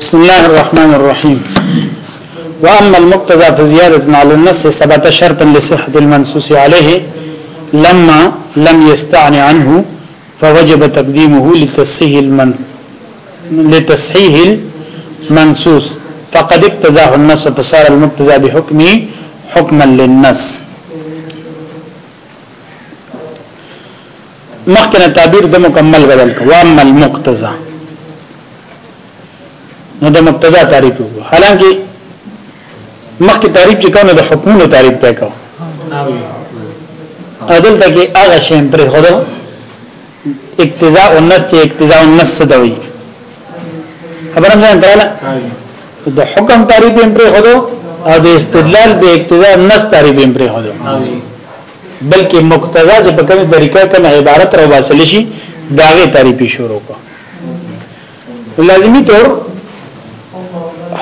بسم الله الرحمن الرحيم وأما المقتضى فزيادة على النص سبعة شرطا لصحة المنصوص عليه لما لم يستعن عنه فوجب تقديمه لتصحيح المن لتصحيح المنصوص فقد اقتضاه النص فصار المقتضى بحكمه حكما للنص مخکنه تعبیر د مکمل بدل کو واما المقتضى نو د مقتضا تعریف وو حالانکه مخکې تعریف چې کونه د حکمونو تعریف ته کو عدل ته کې هغه شی پر خدا اقتضاء النص چې اقتضاء النص څه دی خبره مې دراله د حکم تعریف هم پرې خدو او د استدلال د اقتضاء النص تعریف هم پرې خدو بلکې مقتضا چې په کومه طریقه کوم عبارت را وصل شي داغه تعریف شروع کو لازمی طور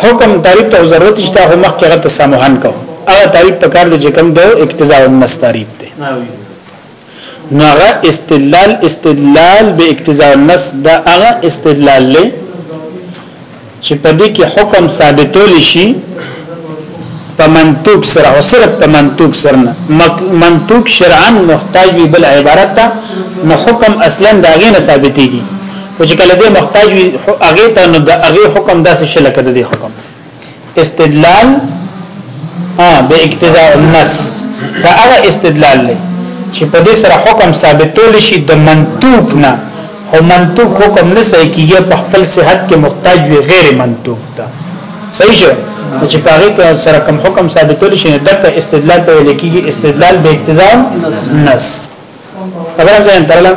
حکم تعریف ته ضرورت شته خو مخکې غته سموهن کو هغه تعریف په کار دي چې کوم د اقتضاء النص تعریف دی نو هغه استدلال استدلال به اقتضاء النص دا هغه استدلال لې چې په دې کې حکم ثابتول شي په منطوق سره او صرف په منطوق سره نه منطوق شرعا محتاج وي بل عبارت ته نو حکم اصلا دا غي نه ثابتېږي او چې کله دې محتاج وي هغه ته نو د هغه حکم داسې شلکه د دې حکم استدلال ها به اقتضاء النص دا هغه استدلال دی چې په دې سره حکم ثابتول شي د منطوق نه او منطوق حکم نه صحیح کیږي په خپل صحت کې محتاج وي غیر منطوق ته صحیح شو چې په هغه کې سره کوم حکم ثابتول شي دغه استدلال ته ویل کیږي استدلال به اقتضاء النص خبرم ځان ترلم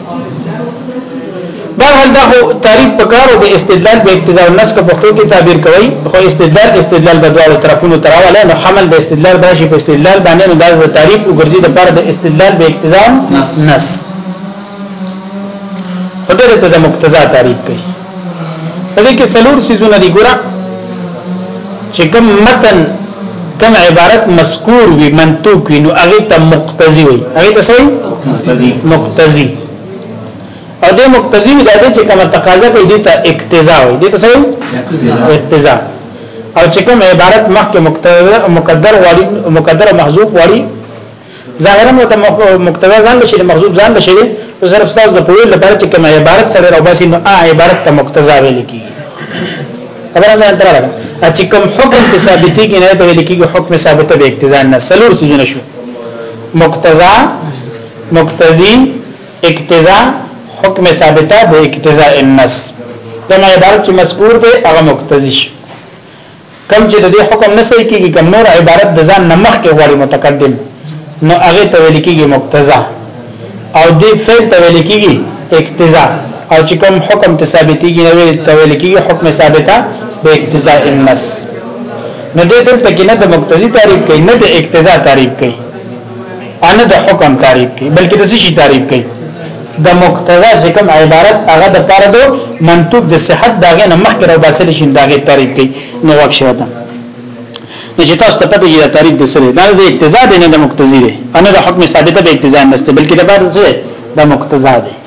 بهر دا خو تعریف پکارو د استدلال به اقتضاء النص په پښتو کې تعبیر کوي خو استدلال استدلال د دواړو طرفونو تراواله نو حمل د استدلال براشي په استدلال باندې نو دا د تعریف او ګرځي د پر د استدلال به اقتضاء النص خدای ته د مقتضا تعریف کوي په دې کې څلور سيزونه دي ګوره چې کوم متن کوم عبارت مذکور وي منطوق وي نو هغه ته مقتضي وي هغه ته صحیح مقتضي او دې مقتضي وي دا چې کومه تقاضا کوي دې ته اقتضا وي دې ته صحیح اقتضا او چې کوم عبارت مخکې مقدر غواړي مقدر محذوف غواړي ظاهرا ته مقتضا ځان لشي مخزوب ځان لشي نو صرف تاسو د پوهې لپاره چې کوم عبارت سره راو باسي نو ا عبارت ته مقتضا ویل کی خبره ده تر هغه چې کوم حکم په ثابتي کې نه ته ویل کیږي حکم ثابته به اقتضا نه سلور سيزونه شو مقتضا مقتضي اقتضا حکم ثابته به اقتضا النص دغه عبارت چې مذکور دی هغه مقتضی شي کوم چې د دې حکم نه صحیح کیږي کوم نور عبارت د ځان نه مخکې غواړي متقدم نو هغه ته ویل کیږي مقتضا او دې فعل ته ویل کیږي اقتضا او چې کوم حکم ته ثابتېږي نو ته ویل کیږي حکم ثابته به اقتضا النص نه دې دلته کې نه د مقتضی تعریف کوي نه د اقتضا تعریف کوي انا د حکم تعریف کوي بلکې د شي تعریف کوي د مقتضا چې کوم عبارت هغه د پر دو منطوق د صحت داغه نه مخکې راو باسل شي داغه تعریف کوي نو وخت شوی دا نو چې تاسو ته پته یې تعریف د سره دا د اقتضا نه د مقتضی دی انا د حکم ثابته به اقتضا نه است بلکې د پر د مقتضا دی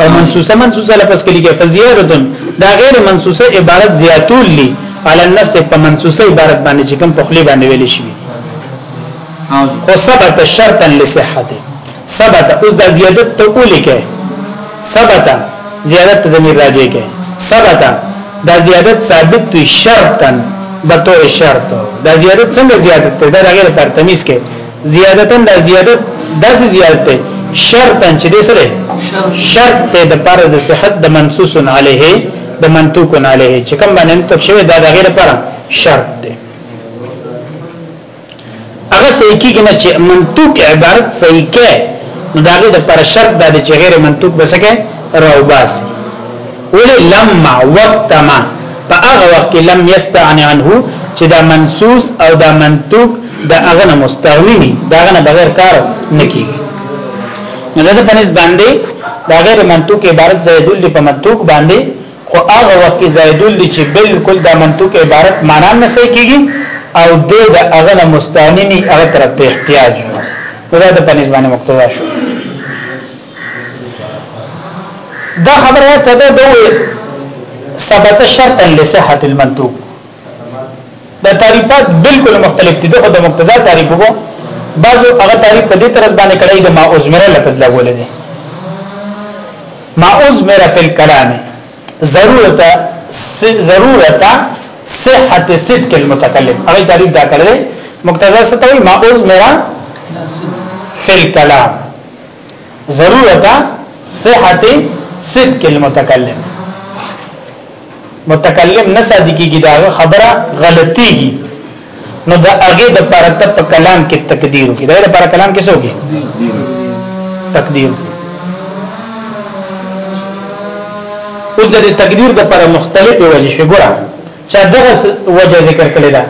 او منصوصه منصوصه لفظ کې لګي فزيادتن دا غیر منصوصه عبارت زیاتول لي على النص په منصوصه عبارت باندې چې کوم په خلی باندې ویل شي خو ثبت شرطا لصحته ثبت اوس دا زیادت ته ولي کې ثبت زیادت زمير راځي کې ثبت دا زیادت ثابت وي شرطا به تو شرط دا زیادت څنګه زیادت ته دا غیر پر تمیز کې زیادتن دا زیادت داسې زیادت ته شرطن چې دې سره شرط ته د پر د صحت د منصوص علیه د منطوق علیه چې کوم باندې تب شوی دا د غیر پر شرط دی هغه صحیح کیږي نه چې منطوق عبارت صحیح کې نو دا غیر پر شرط د چې غیر منطوق بسکه راوباسي ولې لما وقت ما په هغه وخت کې لم يستعن عنه چې دا منسوس او دا منطوق دا هغه نه مستغني نه دا هغه نه بغیر کار نه کیږي نو دا په نس باندې دا غیر منطوق عبارت زیدل په منطوق باندې خو هغه وخت کې زیدل چې بالکل دا منطوق عبارت معنا نه سې کیږي او د هغه نه مستغني نه هغه طرف ته احتیاج نو دا په نس باندې مقتضا شو دا خبره څه ده دوی ثبت شرطا لصحه المنطوق دا تعریفات بالکل مختلف دي دغه د مقتضا تعریف وو بعضو هغه تعریف په دې طرز باندې کړی د ما ازمره لفظ لګول دي ما ازمره فی الكلام ضرورت ضرورت صحت صدق المتکلم هغه تعریف دا کړی مقتضا ستوي ما ازمره فی الكلام ضرورت صحت صدق المتکلم متکلم نه صادقي کی دا خبره غلطي کی نو دا هغه د پر ته په کلام کې تقدیر کی دا د پر کلام کې څوګي تقدیر اوس د تقدیر د پر مختلفه وجې شګره چا دغه وجه ذکر کړی دا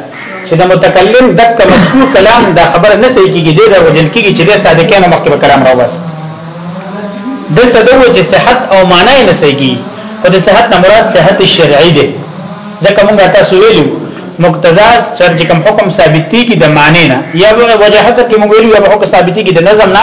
چې د متکلم دک مذکور کلام دا خبره نه صحیح کیږي د وجل کیږي چې د صادقانه مخکې کلام راوبس دلته د وجه صحت او معنی نه صحیح کیږي خو د صحت نه مراد صحت شرعي ده ځکه موږ تاسو ویلو مقتضا چې کوم حکم ثابتي کی د معنی نه یا وجه حسب کې موږ ویلو یا حکم ثابتي کی د نظم نه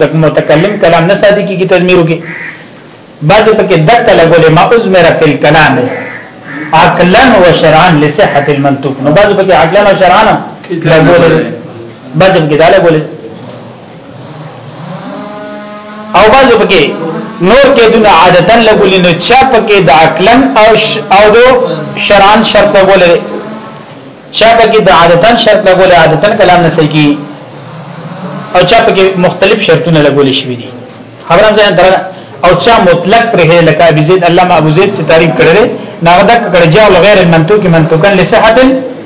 د متکلم کلام نه ساتي کیږي تزمیرو کې بعض پکې دک لګولې ما ازمر فی الكلام عقلا و شرعا لصحه المنطوق نو بعض پکې عقلا و شرعا لګولې بعض پکې دا لګولې او بعض پکې نور کې دونه عادتا لګولې نو چا پکې د عقلا او او شرعا شرط لګولې چا پکې د عادتاً شرط لګول عادتاً کلام نه صحیح کی او چا پکې مختلف شرطونه لګول شوی دي خبره ځان در او چا مطلق پر هله لکه ابي زيد علامه ابو زيد چې تعریف کړل ناغدک کړه جاء غیر منطوق منطوقا لصحت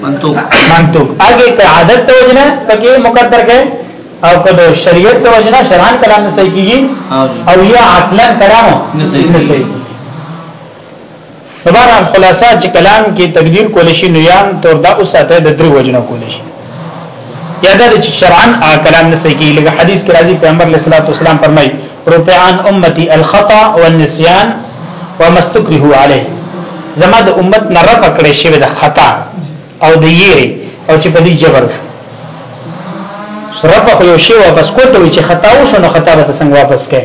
منطوق منطوق اګه ته عادت ته وجنه پکې مقدر کې او کله شریعت ته وجنه شرعن کلام نه صحیح کیږي او یا عقلن کلام نه صحیح په بهر حال خلاصه چې کلام کې تقدیر کول شي نو یان تور دا اوساته د درې وجنه کول شي یا دا چې شرعاً کلام نه سکی لکه حدیث کې راځي پیغمبر علیه الصلاۃ والسلام فرمایي رفعان امتی الخطا والنسيان وما استكره عليه زما د امت نه رفع کړې شوی د خطا او د یری او چې په دې جبر رفع خو یو شی واپس کوته وي چې خطا وشو نو خطا به څنګه واپس کړي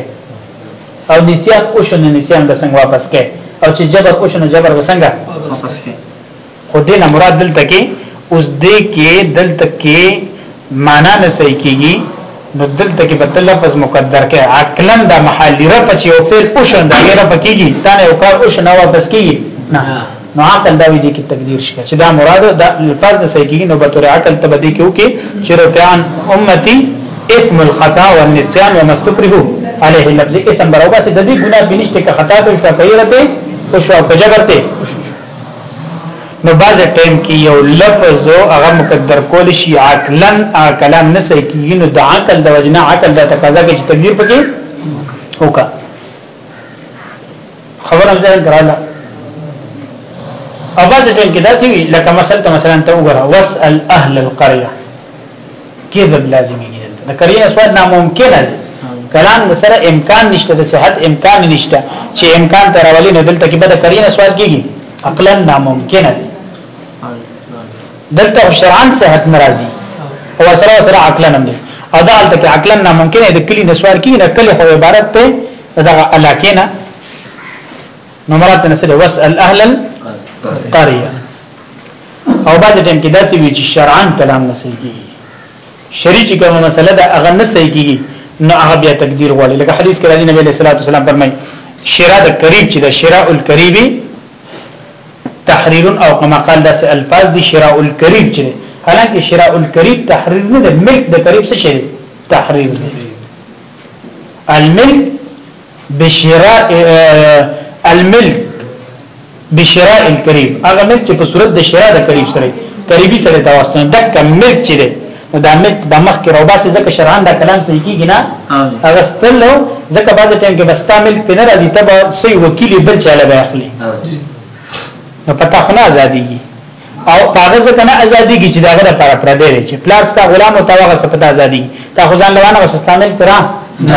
او نسیان اوشو نو نسیان به څنګه واپس کې او چې جبر اوشو نو جبر به څنګه واپس کې خو دې نه مراد دلته کې اوس دې کې دلته کې معنا نه صحیح کیږي نو دلته کې بدل لفظ مقدر کې عقلا دا محل رفع چې او فعل اوشو دا غیر رفع کیږي دا نه او کار اوشو نو واپس کیږي نه نو عقل دا وی دي کې تقدیر شته چې دا مراد د الفاظ د سیکي نو به تر عقل تبدی کې وکي چې رتان امتی اسم الخطا والنسيان ومستكره عليه لفظ اسم برو بس د دې ګناه بنشته که خطا ته شکایته او شو که جګرته نو باز ټیم کې یو لفظ او هغه مقدر کول شي عقلا کلام نه سې کیږي نو د عقل د وجنه عقل د تقاضا کې تقدیر پکې وکړه خبره ځان دراله اول د ټیم کې دا سی لکه مثلا ته مثلا ته وګوره واسال اهل القريه کذب لازمي دي د قريه سواد ناممکن دی کلام سره امکان نشته د صحت امکان نشته چې امکان تر اولي نه دلته کې به د قريه سواد کیږي عقلا ناممکن دی دلته شرعاً صحت ناراضي او سره سره عقلاً هم دي او دا حالت کې عقلاً ناممکن دی کلی نسوار کې نه کلی خو عبارت ته دغه علاقه نه نو مراد نه سره وسأل اهل القريه او بعد ټیم کې داسې وی چې شرعاً کلام نه صحیح کیږي شریع چې کومه مسله ده هغه نه صحیح کیږي نو هغه بیا تقدیر غواړي لکه حدیث کې راځي نبی صلی الله علیه وسلم فرمایي شراء د قریب چې د شراء القریبی تحریر او کما قال داسې الفاظ دي شراء الکریب چې حالانکه شراء الکریب تحریر نه ده ملک د کریب څه شي تحریر دی الملک بشراء الملک بشراء الکریب هغه ملک چې په صورت د شراء د کریب سره قریبي سره تواستون دک ملک چې دی نو دا مت به مخ کې روباسي ځکه شرعاً دا کلام صحیح کیږي نه هغه ستلو ځکه بعد ټیم کې بستا ملک په نه راځي ته به صحیح وکیل بل چاله به اخلي نو پتا خو نه ازاديږي او هغه ځکه نه ازاديږي چې داغه لپاره پر دی چې پلاس تا غلام او تا هغه سپتا ازادي تا خو ځان لوانه واستامل پرا نه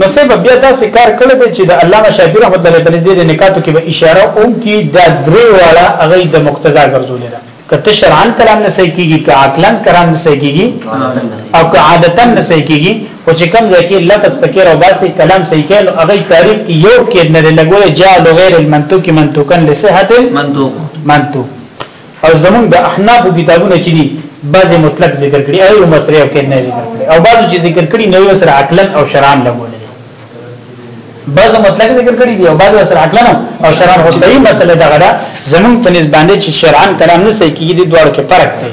نو سه به بیا داسې کار کړی دی چې د علامه شافعي رحمت الله علیه په نزد د نکاتو کې به اشاره هم کی دا درې واړه هغه د مقتضا ګرځولې ده کته شرعاً کلام نه صحیح کیږي که عقلاً کلام نه صحیح کیږي او که عادتاً نه صحیح کیږي خو چې کوم ځای کې لفظ پکې راو باسي کلام صحیح کړي نو هغه تعریف کې یو کې نه لګول جاء غیر المنطوق منطوقاً لصحت منطوق منطوق او زمونږ د احنافو کتابونه چې دي بعضې مطلق ذکر کړي هغه هم سره او کېنه ذکر کړي او بعضې چې ذکر کړي نه یو سره عقلا او شرعاً لګول دي بعض مطلق ذکر کړي دي او بعض سره عقلا او شرعاً خو صحیح مسله ده غدا زمونږ په نسبت باندې چې شرعاً کلام نه صحیح کیږي د دوړو کې فرق دی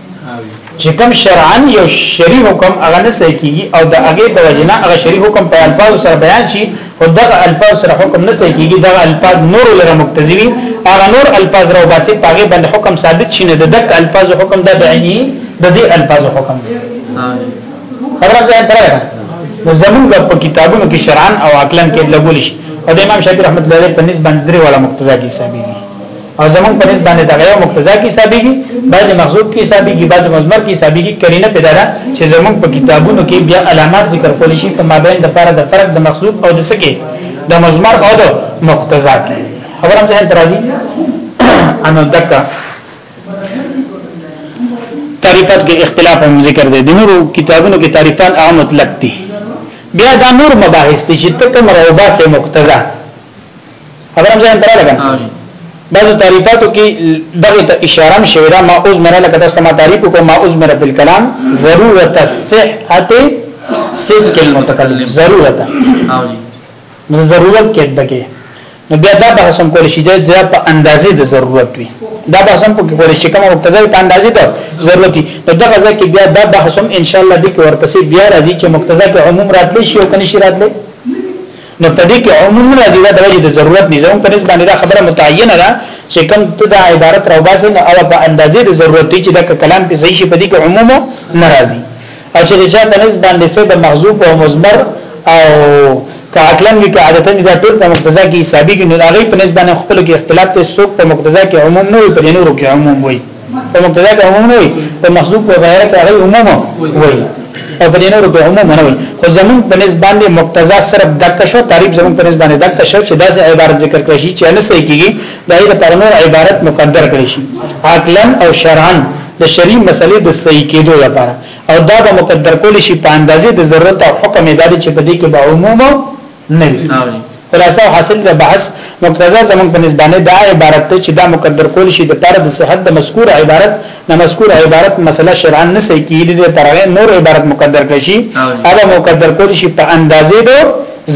چې کوم شرعاً یو شری حکم هغه نه صحیح کیږي او د هغه د وجنه هغه شری حکم په الفاظ سره بیان شي او دغه الفاظ سره حکم نه صحیح کیږي دغه الفاظ نور لره مقتضی وي هغه نور الفاظ راو باسي پاګه باندې حکم ثابت شي نه د دک الفاظ حکم د بعینی د دې الفاظ حکم دی خبره ځای تر نو زمونږ په کتابونو کې شرعاً او عقلاً کې لګول شي او د امام شافعي رحمت الله علیه په نسبت درې والا مقتضا دي حسابي او زمون په نسبت باندې دغه یو مقتضا کې حسابيږي بعض محذوب کې حسابيږي بعض مزمر کې حسابيږي کرینه پیدا ده چې زمون په کتابونو کې بیا علامات ذکر کول شي په مابین د فرق د فرق د محذوب او د سکه د مزمر او د مقتضا کې خبرم ځه درازي انو دکا تعریفات کې اختلاف هم ذکر دي د نورو کتابونو کې تعریفات عام مطلق دي بیا دا نور مباحث دي چې تکم روباسه مقتضا خبرم ځان تراله کنه بعضو تعریفاتو کې دغه ته اشاره هم شوی دا ما اوس مره لکه تاسو ما تعریف کو ما اوس مره په کلام ضرورت الصحت صدق المتکلم ضرورت او جی نو ضرورت کې دګه نو بیا دا به سم کول شي دا په اندازې د ضرورت وي دا به سم په کول شي کوم مقتضا په اندازې ته ضرورت دي نو دا غزا کې بیا دا به سم ان شاء الله د کې ورپسې بیا راځي چې مقتضا کې عموم راتلی شي او کني شي راتلی نو په دې کې عموم راځي دا د وجې د ضرورت نه زموږ په نسبت باندې دا خبره متعینه ده چې کوم ته دا عبارت راو باسي نو هغه په اندازې د ضرورت دی چې دا کلام کې صحیح شي په دې کې عموم ناراضي او چې چا په نسبت باندې سه د مغزوب او مزمر او کاټلن کې عادتن دا ټول په مقتضا کې حسابي کې نو هغه په نسبت باندې خپل کې اختلاف ته سوق په مقتضا کې عموم نه وي په نورو کې عموم وي په مبتدا کې عموم نه وي په محذوف او غیره کې هغه عموم وي او په دینو کې عموم نه وي خو زمون په نسبت باندې مقتضا صرف دک شو تعریف زمون په نسبت باندې دک شو چې داسې عبارت ذکر کړی شي چې نه صحیح کیږي دا یې پر نور عبارت مقدر کړی شي عقلا او شرعا د شری مسلې د صحیح کېدو لپاره او دا به مقدر کول شي په اندازې د ضرورت او حکم اداري چې په دې کې به عموم نه وي خلاصه او حاصل د بحث مقتضا زمون په نسبانه دا عبارت ته چې دا مقدر کول شي د پر د صحت د مذکور عبارت نه مذکور عبارت مسله شرعا نه سې کیږي د پر نور عبارت مقدر کړي شي هغه مقدر کول شي په اندازې دو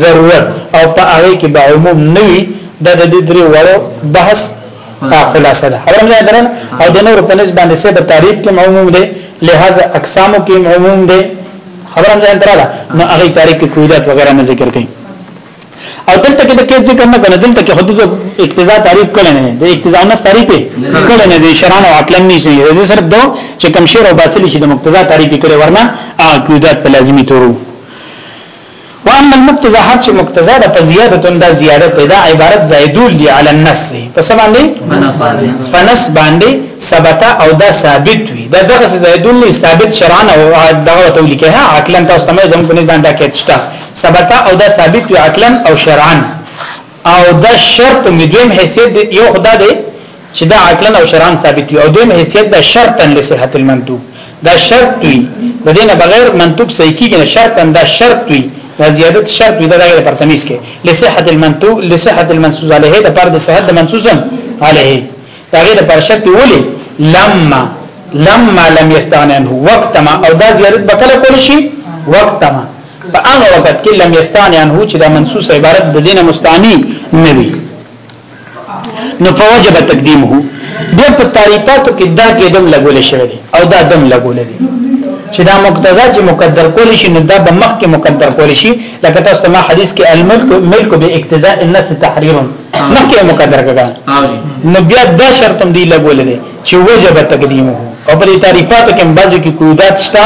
ضرورت او په هغه کې به عموم نه وي د دې درې وړو بحث دا خلاصه ده خبره مې درن او د نور په نسبت باندې سه په تعریف کې عموم دی لہذا اقسام کې عموم دی خبره مې درن نو هغه تعریف کې قیودات وغیرہ نه ذکر کړي او دلته کې د کې ذکر نه کنه دلته کې حدود اقتضا تعریف کړي نه د اقتضا نه تعریف کړي نه دي شران او عقل نه شي د صرف دو چې کم شیر او باطل شي د مقتضا تعریف کړي ورنه قیودات په لازمی تورو واما المقتضى هر چې مقتضا ده په زیادتون دا زیاده پیدا عبارت زائدول دی علی النص په څه باندې فنس باندې ثبت او دا ثابت وي دا دغه زائدول نه ثابت شرعا او دغه ته لیکه ها عقلا تاسو ته زم په نظام دا کېټشتا ثبت او دا ثابت وي عقلا او شرعا او دا شرط می دویم حیثیت دی یو خدا دی چې دا عقلا او شرعا ثابت وي او دویم حیثیت دا شرطا لصحت المنطوق دا شرط وي د دې نه بغیر منطوق صحیح کیږي نه شرطا دا شرط وي دا زیادت شرط وي دا غیر پر تمیز کې لصحت المنطوق لصحت المنصوص علیه د پر د صحت د منصوص علیه د هغې د پر شرط ولې لما لما لم یستغنی عنه وقت ما او دا زیارت به کله کول شي وقت ما په هغه وخت کې لم یستغنی عنه چې دا منصوص عبارت د دینه مستانی نه وي نو فوجب تقدیمه بیا په تعریفاتو کې دا کې دم لګول شوی دی او دا دم لګول دی چې دا مقتضا چې مقدر کول شي نو دا به مخکې مقدر کول شي لکه تاسو ما حدیث کې الملک ملک به اقتضاء النص تحریر مخکې مقدر کړه نو بیا دا شرط هم دی لګول دي چې وجب تقدیمه او په تعریفاتو کې بعضی کې قیودات شته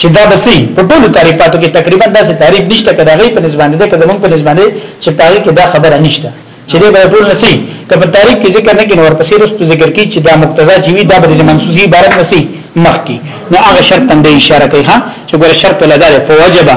چې دا بسې په ټولو تعریفاتو کې تقریبا داسې تعریف نشته کدا غي په نسبت ده که زمونږ په نسبت ده چې پاره کې دا خبره نشته چې دې به ټول نسی که په تعریف کې ذکر نه کین ور پسې رستو ذکر کی چې دا مقتضا چې وی دا به د منسوسی عبارت نسی مخ کی نو هغه شرط هم د اشاره کوي ها چې ګور شرط لدا فوجبا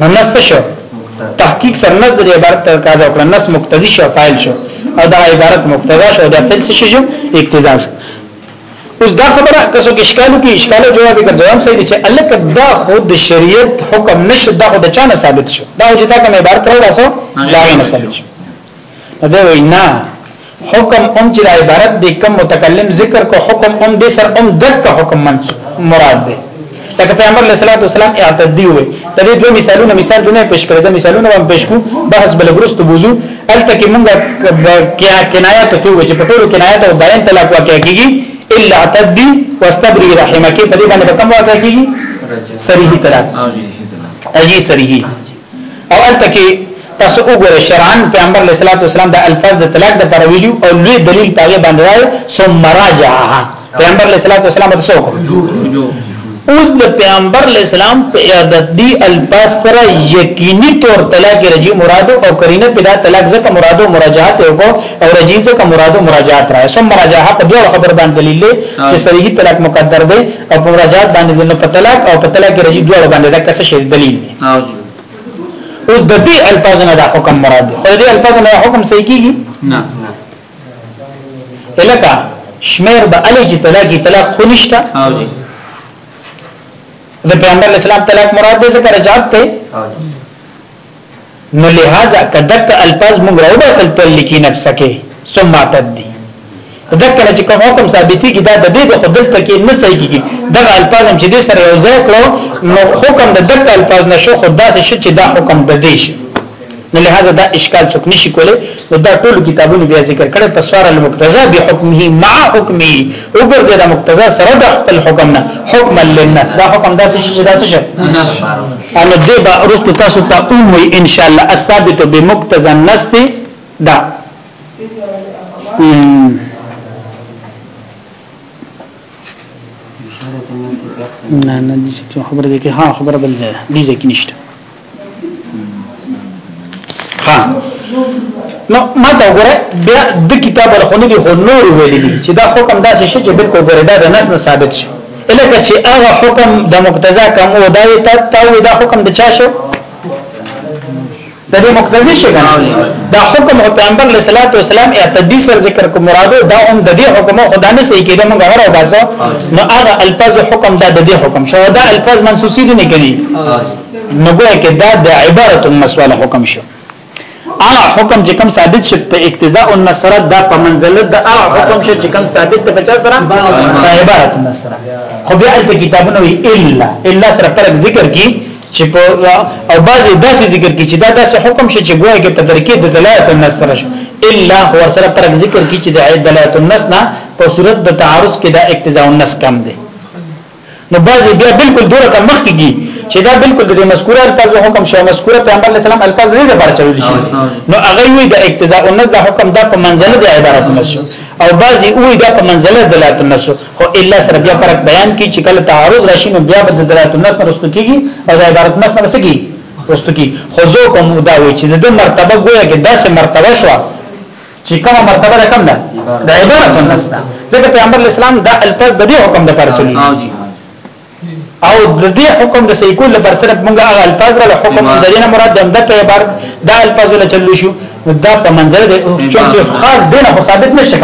نو نس شو تحقیق سره نس د عبارت تقاضا وکړه نس مقتضی شو فاعل شو او دا عبارت مقتضا شو دا فعل څه شو اقتضا شو اوس دا خبره کسو کې اشکالو کې اشکالو جواب یې ګرځوم سې چې الک دا خود شریعت حکم نشه دا خود چانه ثابت شو دا چې دا کوم عبارت راوړاسو لا نه ثابت شو دا وی نه حکم هم چې د عبارت د کم متکلم ذکر کو حکم هم د سر هم دک حکم منصوب مراد دی لکه پیغمبر علیه الصلاۃ والسلام اعتدی وي د دې دوه مثالونه مثال دونه پیش کړی دا مثالونه هم پیش کو بحث بل ورست بوزو الته کې موږ کنایات ته وجه په ټولو کنایات او بیان طلاق واقع کیږي الا اعتدی واستبری رحمک په دې باندې کوم واقع کیږي صریح طلاق اجي صریح او الته کې تاسو وګورئ شرعن پیغمبر علیه الصلاۃ والسلام د الفاظ د طلاق د پر ویلو او لوی دلیل پاګه باندې راي ثم راجعها پیغمبر علیه الصلاۃ والسلام تاسو اوس د پیغمبر علیه السلام په عادت دی الفاظ سره یقیني طور طلاق رجی مراد او کرینه په دا طلاق ځکه مراد او مراجعات او او رجی ځکه مراد او مراجعات راي ثم راجعها په دوه خبر باندې دلیل دی چې صریح طلاق مقدر دی او مراجعات باندې د طلاق او په طلاق رجی دوه باندې دا کسه شی دلیل اوس د دې الفاظ نه دا حکم مراد دی خو دې الفاظ نه حکم صحیح کیږي نه الکه شمیر به علی چې طلاق طلاق خو نشته د پیغمبر اسلام طلاق مراد دې څه رجعت ته نو لہذا کدک الفاظ موږ راو بسل تلکی نفس کې ثم تدی دک نه چې کوم حکم ثابتي کی دا د دې د خدل تکي نه صحیح کیږي دا الفاظ هم چې دې سره یو ځای کړو نو حکم د دک الفاظ نشو خدا سه شي چې دا حکم د دې شي نو لہذا دا اشکال څوک نشي کولای نو دا ټول کتابونه بیا ذکر کړي په سوار المقتضى بحکمه مع حکمه وګرځي دا مقتضى سره د خپل حکم نه حکم للناس دا حکم دا څه شي دا څه شي ان دې با رستو تاسو ته اون وي ان شاء الله الثابت بمقتضى النص دا نه نه دي چې خبره دي کې ها خبره بل ځای دي ځکه نشته ها نو ما ته وګوره بیا د کتاب الخونی دی خو نور ویلي چې دا حکم داسې شي چې بالکل ګوره دا د نس نه ثابت شي الکه چې هغه حکم د مقتضا کوم او دا وی تا وی دا حکم د چا شو د دې مقتضی شي کنه دا حکم او پیغمبر علیه الصلاۃ والسلام اعتدی سر ذکر کو مراد دا هم د دې حکم خدا نه صحیح کېده موږ غره باسو نو هغه الفاظ حکم دا د دې حکم شو دا الفاظ منسوسی دي نه کړي نو ګویا کې دا د عبارت مسواله حکم شو هغه حکم چې کوم ثابت شي په اقتضاء النصره دا په منزله د هغه حکم شي چې کوم ثابت د بچا سره په عبارت النصره خو بیا د کتابونو وی الا الا سره فرق ذکر کی چې په او بعضی داسې ذکر کی چې دا داسې حکم شي چې ګویا کې په ترکیب د دلالت النصره شي الا هو سره فرق ذکر کی چې د دلالت النصره په صورت د تعارض کې د اقتضاء النص کم دی نو بعضی بیا بالکل دوره ته مخ کیږي چې دا بالکل د مذکوره الفاظ حکم شو مذکوره پیغمبر علیه السلام الفاظ لري لپاره چلول شي نو هغه وی د اقتضاء النص د حکم دا په منزله د عبارت نشو او بعضی وی دا په منزله د دلالت نشو خو الا سره بیا فرق بیان کی چې کله تعارض راشي نو بیا د دلالت نص مرستو کیږي او د عبارت نص مرستو کیږي رستو کی خو زه کوم دا وی چې د مرتبه ګویا کې داسې مرتبه شو چې کومه مرتبه ده کوم ده د عبارت الناس ده ځکه پیغمبر اسلام دا الفاظ د دې حکم د پر چلی او د دې حکم د سیکول پر سره موږ هغه الفاظ له حکم د دې نه مراد د دې عبارت دا الفاظ له چلو شو دا په منځل دی چې خاص دینه خو ثابت نشي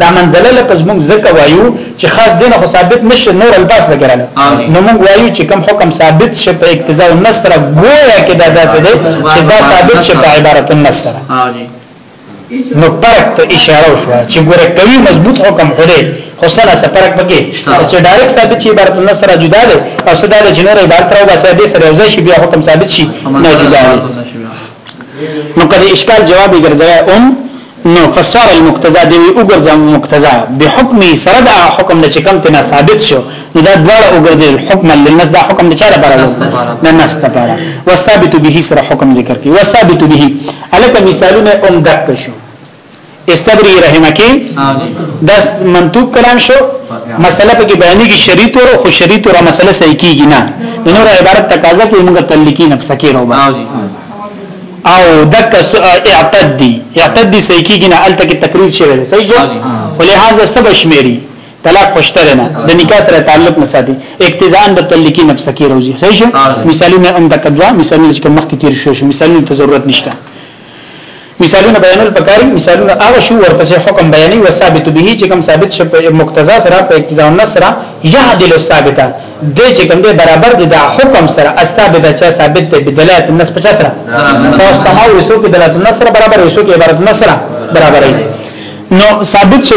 دا منزله لپس موږ زکه وایو چې خاص دین خو ثابت نشه نور الباس وغیرہ نو موږ وایو چې کم حکم ثابت شه په اقتضاء النصر ګویا کې دا داسې دی چې دا ثابت شه په عبارت النصر نو پرک ته اشاره وشوه چې ګوره کوي مضبوط حکم خوري خو سره سفرک پکې چې ډایرک ثابت شي عبارت نه سره جدا ده او سره د جنور عبارت راو بس دې سره یو ځای شي بیا حکم ثابت شي نه جدا ده نو کله اشکال جواب یې ګرځي ام نو فسار المقتضى دی وګرځم مقتضا به حکم سره د حکم نه چې کم تنه ثابت شو نو دا دواړه وګرځي حکم للناس دا حکم د چا لپاره نه ناس لپاره وثابت به سره حکم ذکر کی وثابت به الکه مثالونه هم دک شو استبری رحمکی داس منطوب کلام شو مسله په کې بیانې کې شریط ورو خو شریط ورو مسله صحیح کیږي نه نور عبارت تقاضا کوي موږ تلکی نفس کې رو بس او دک اعتدی اعتدی صحیح کیږي نه الته کې تقریر شوی صحیح جو ولهذا سب شمیری طلاق خوشتره نه د نکاح سره تعلق نه ساتي اقتضاء د تلکی نفس کې روزي صحیح شو مثالونه هم د کدوا مثالونه چې مخ کې تیر شو شو مثالونه ته ضرورت نشته مثالونه بیانول پکاري مثالونه هغه شو ورپسې حکم بیانې او ثابت به چې کوم ثابت شو په مقتضا سره په اقتضاء النص سره يعدل الثابته د چې کوم دی برابر دی د حکم سره الثابته چې ثابت دی بدلالت النص په سره تاسو ته هو یو کې دلالت النص سره برابر یو کې عبارت النص سره برابر نو ثابت شو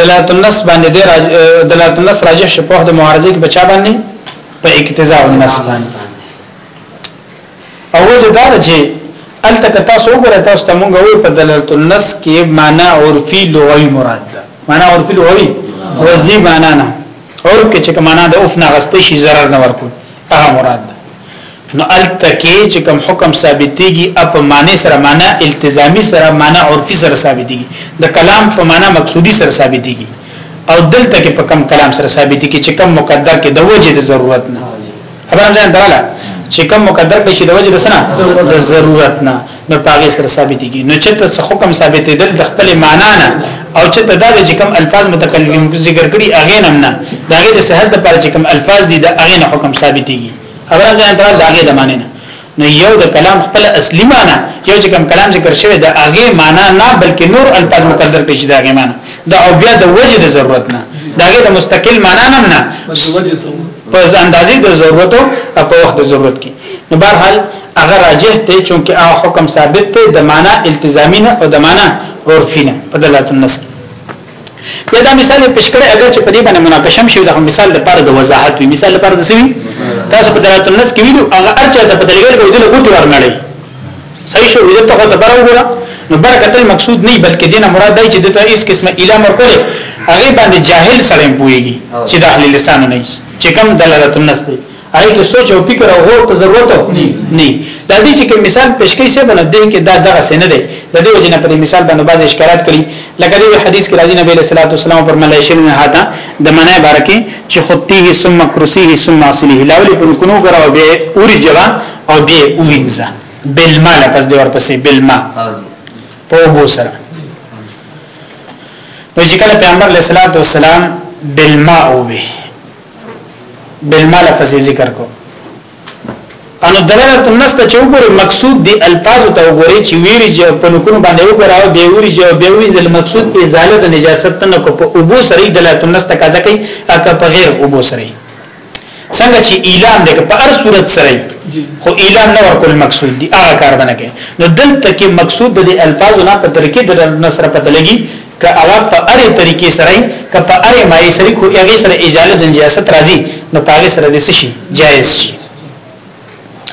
دلالت النص باندې د راج... دلالت النص راجح شي په د معارضه کې بچا باندې په اقتضاء النص باندې او وجه دا چې الته که تاسو وګورئ تاسو ته مونږ وایو په دلالت النص کې معنا عرفي لغوي مراد ده معنا عرفي لغوي وزي معنا نه عرف کې چې معنا د اوف نه غستې شي zarar نه ورکول هغه مراد ده نو الته کې چې کوم حکم ثابتېږي اپ معنی سره معنی التزامی سره معنی عرفي سره ثابتېږي د کلام په معنی مقصودی سره ثابتېږي او دلته کې په کم کلام سره ثابتېږي چې کم مقدر کې د وجه د ضرورت نه خبره ځان دراله چې کم مقدر کې چې د وجه د سنا د ضرورت نه نو پاګه سره ثابتېږي نو چې ته حکم ثابتې دل د خپل معنی نه او چې ته دا چې کم الفاظ متکلم ذکر کړي اغه نه نه دا غیر صحت د پاره چې کم الفاظ دي د اغه نه حکم ثابتېږي خبره ځان ته داګه د معنی نه نو یو د کلام خپل اصلي معنی یو چې کوم کلام ذکر شوی د هغه معنی نه بلکې نور الفاظ مقدر کړي د هغه معنی دا او بیا د وجه د ضرورت نه دا هغه د مستقل معنی نه نه په اندازې د ضرورت او په وخت د ضرورت کې نو بهر حال هغه راجح ته چونکه هغه حکم ثابت ته د معنی التزامی نه او د معنی عرفی نه په دلالت النص بیا دا مثال پیش کړی اگر چې په دې باندې مناقشه شي دا مثال لپاره د وضاحت وي مثال لپاره د سوي تاسو په درات النس کې ویلو هغه ارچا د بدلګل کو دله ګوتو ورنړي صحیح شو دې ته خو ته برو ګره نو برکت مقصود نه بلکې دینه مراد دی چې د ته اس قسمه الهام ورکړي هغه باندې جاهل سره پويږي چې د اهل لسان نه چې کم دلالت النس دی هغه کې سوچ او فکر او غور ته ضرورت نه دا دي چې کوم مثال پېښ کړي سه بنه دې کې دا دغه سن دی د دې وجنه په مثال باندې بعض اشکالات کړي لکه دې حدیث کې راځي نبی صلی الله علیه وسلم پر ملائشه نه هاته د منای بارکه چې خطیه ثم کرسیه ثم اصله لاول په کونو غره او به اوري جواب او به وینځه بالمال پس دې ورپسې بالما په وبو سره نو چې کله پیغمبر علیه السلام بالماء وبه بالما لفظ ذکر کو انو دلالت النص ته چې وګوري مقصود دی الفاظ ته وګوري چې ویری چې په نکونو باندې وګوراو به ویری چې به وی ځل مقصود ازاله د نجاست نه کو په ابو سری دلالت النص ته کازه کوي اکه په غیر ابو سری څنګه چې اعلان دی په هر صورت سره خو اعلان نه ورکول مقصود دی هغه کار باندې نو دلته کې مقصود د الفاظ نه په ترکیب د نصر پته لګي که هغه په اره طریقې سره که په اره مایې سره کو هغه سره اجاله د نجاست راځي نو پاګه سره د شي جایز شي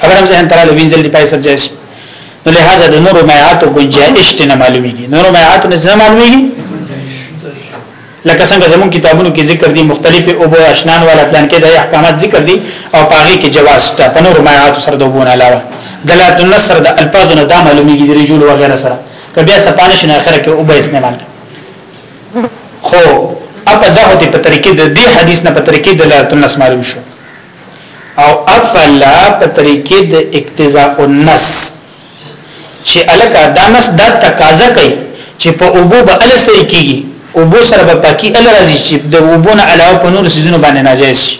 خبر هم ځان تراله وینځل دی پای سره جایز شي نو لہذا د نورو مایات او گنجائش ته نه معلومیږي نورو مایات نه ځنه معلومیږي لکه څنګه زمون کتابونو کې ذکر دي مختلفه او بو اشنان والا پلان کې د احکامات ذکر دي او پاغي کې جواز ته په نورو مایات سره دوبونه علاوه دلالت النصر د الفاظ نه دا معلومیږي د رجول وغیرہ سره که بیا صفا نشي نه اخره کې او به استعمال خو اپا دا هوتی په طریقې د دې حدیث نه په طریقې د لات النص معلوم شو او اپا لا په طریقې د اقتضاء النص چې الکه دا نص دا تقاضا کوي چې په اوبو به ال سې کیږي اوبو سره به پاکي ال راځي چې د اوبو نه علاوه په نور سيزونو باندې ناجایز شي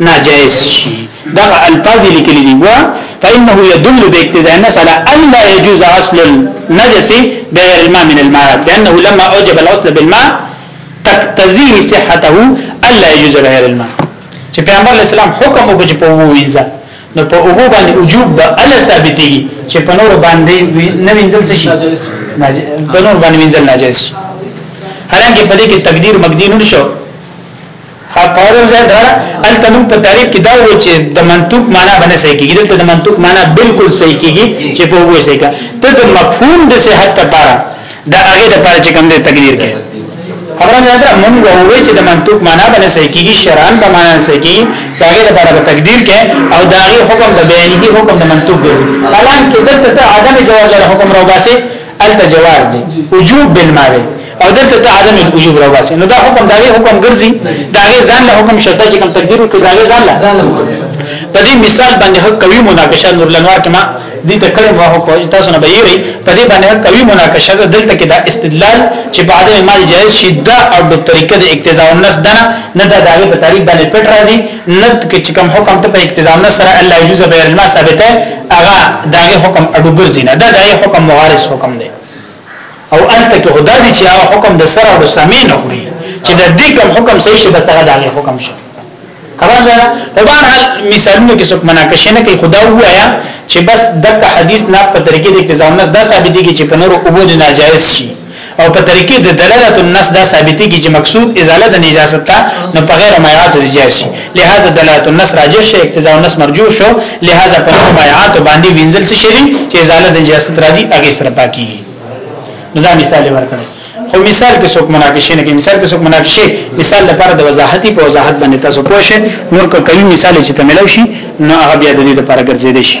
ناجائز شي دغه الفاظ لیکل دي وا فانه يدل باقتضاء النص على ان لا يجوز اصل النجس بغير الماء من الماءات لانه لما اوجب الاصل بالماء تقتضيه صحته الا يجوز بغير الماء چې پیغمبر اسلام حکم وکړي چې په وو وینځه نو په وو باندې وجوب به ال ثابتي چې په نور باندې نه وینځل شي په نور باندې وینځل ناجایز حالانکه په دې کې تقدیر مقدیر نشو خپل ځای دا الته موږ په تعریف کې دا و چې د منطوق معنا باندې صحیح کیږي دلته د منطوق معنا بالکل صحیح کیږي چې په وې صحیح کا ته د مفهوم د صحت لپاره دا هغه د پاره چې کوم دې تقدیر کې خبره نه ده موږ وې چې د منطوق معنا باندې صحیح کیږي شرعاً په معنا صحیح کیږي دا هغه د پاره په تقدیر کې او دا هغه حکم د بیانې حکم د منطوق دی حالانکه دلته عدم جواز حکم راوباسي الته جواز دی وجوب بالماء دی او دلته ته عدم الوجوب راواسي نو دا حکم دا حکم ګرځي دا ځان له حکم شته چې کوم تقدیر کې دا ځان له په دې مثال باندې حق کوي مناقشه نور لنوار کما دې ته کړم واه کو تاسو نه بېری په دې باندې کوي مناقشه دلته کې دا استدلال چې بعد مال جائز شي دا او د طریقې د اقتضاء النص دنا نه دا دغه په تاریخ باندې پټ راځي ند کې چې کوم حکم ته په اقتضاء نه سره الله یجوز بیر الماء ثابته هغه دغه حکم اډو ګرځي نه دا دغه حکم مغارس حکم دی او انت کې خدا دې چې هغه حکم د سره او سمې نه خوري چې د دې کوم حکم صحیح شي بس هغه دغه حکم شي خبر ده په بهر حال مثالونه کې څوک مناقشه نه کوي خدا وایا چې بس دغه حدیث نه په طریقې د اقتضاء نه دا ثابت دي چې په نور او بوج ناجایز شي او په طریقې د دلالت النص دا ثابتې کی چې مقصود ازاله د نجاست ته نو په غیر مایعات د جائز شي لہذا دلالت النص راجح شي اقتضاء النص مرجوح شو لہذا په مایعات باندې وینځل څه شي چې ازاله د نجاست راځي هغه سره پاکي نو دا مثال ورکړم خو مثال کې څوک مناقشه نه کوي مثال کې څوک مناقشه مثال لپاره د وضاحت په وضاحت باندې تاسو پوه شئ نور کوي مثال چې تملو شي نو هغه بیا د دې لپاره ګرځیدي شي